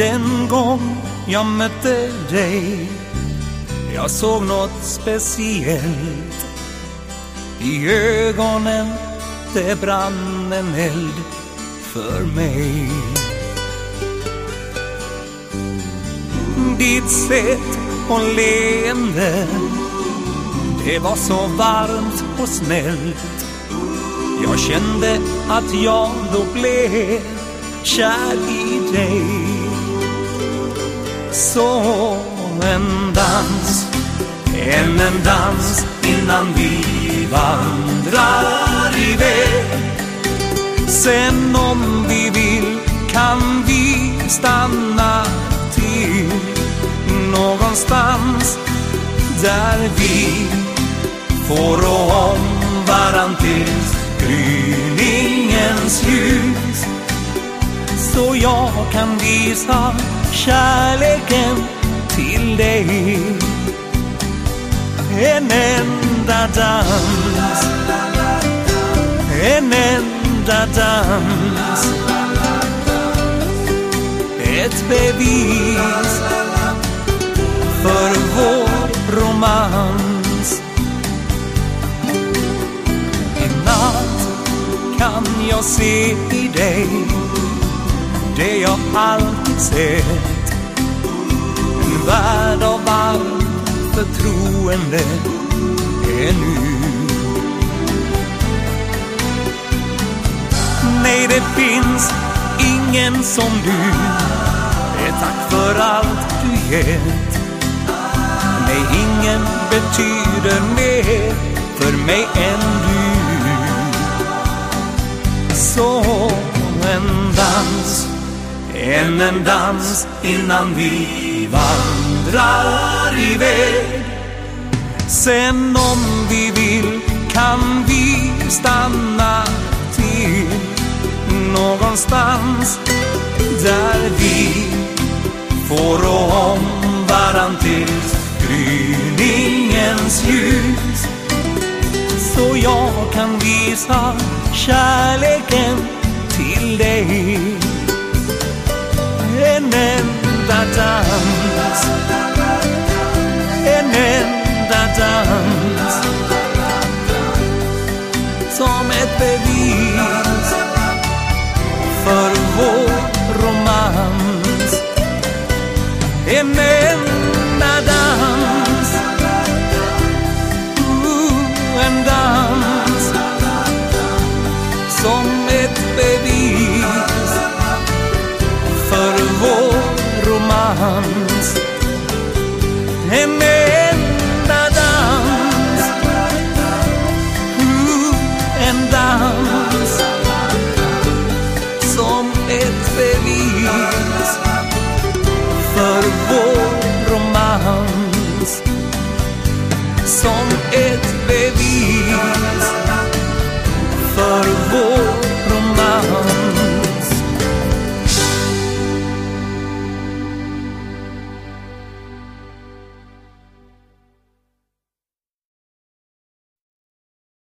Den gång jag mötte dig Jag såg något speciellt. I ögonen det brann en eld för mig. Ditt sätt och leende Det var så varmt och snällt. Jag kände att jag då blev kär i dig. Så en dans, än en dans innan vi vandrar iväg. Sen om vi vill kan vi stanna till någonstans där vi får rå om varann tills gryningens ljus så jag kan visa kärleken till dig. En enda dans. En enda dans. Ett bevis för vår romans. I natt kan jag se i dig det jag alltid sett En värld av varmt förtroende är nu. Nej, det finns ingen som du. Det är Tack för allt du gett. Nej, ingen betyder mer för mig än du. Så en dans, än en dans innan vi vandrar iväg. Sen om vi vill kan vi stanna till någonstans där vi får rå om varann tills gryningens ljus. Så jag kan visa kärleken till dig en enda dans. En enda dans. Som ett bevis för vår romans. En enda dans. Uh, en dans. Som ett bevis dans. En enda dans. Uh, En dans. Som ett bevis För vår romans. Som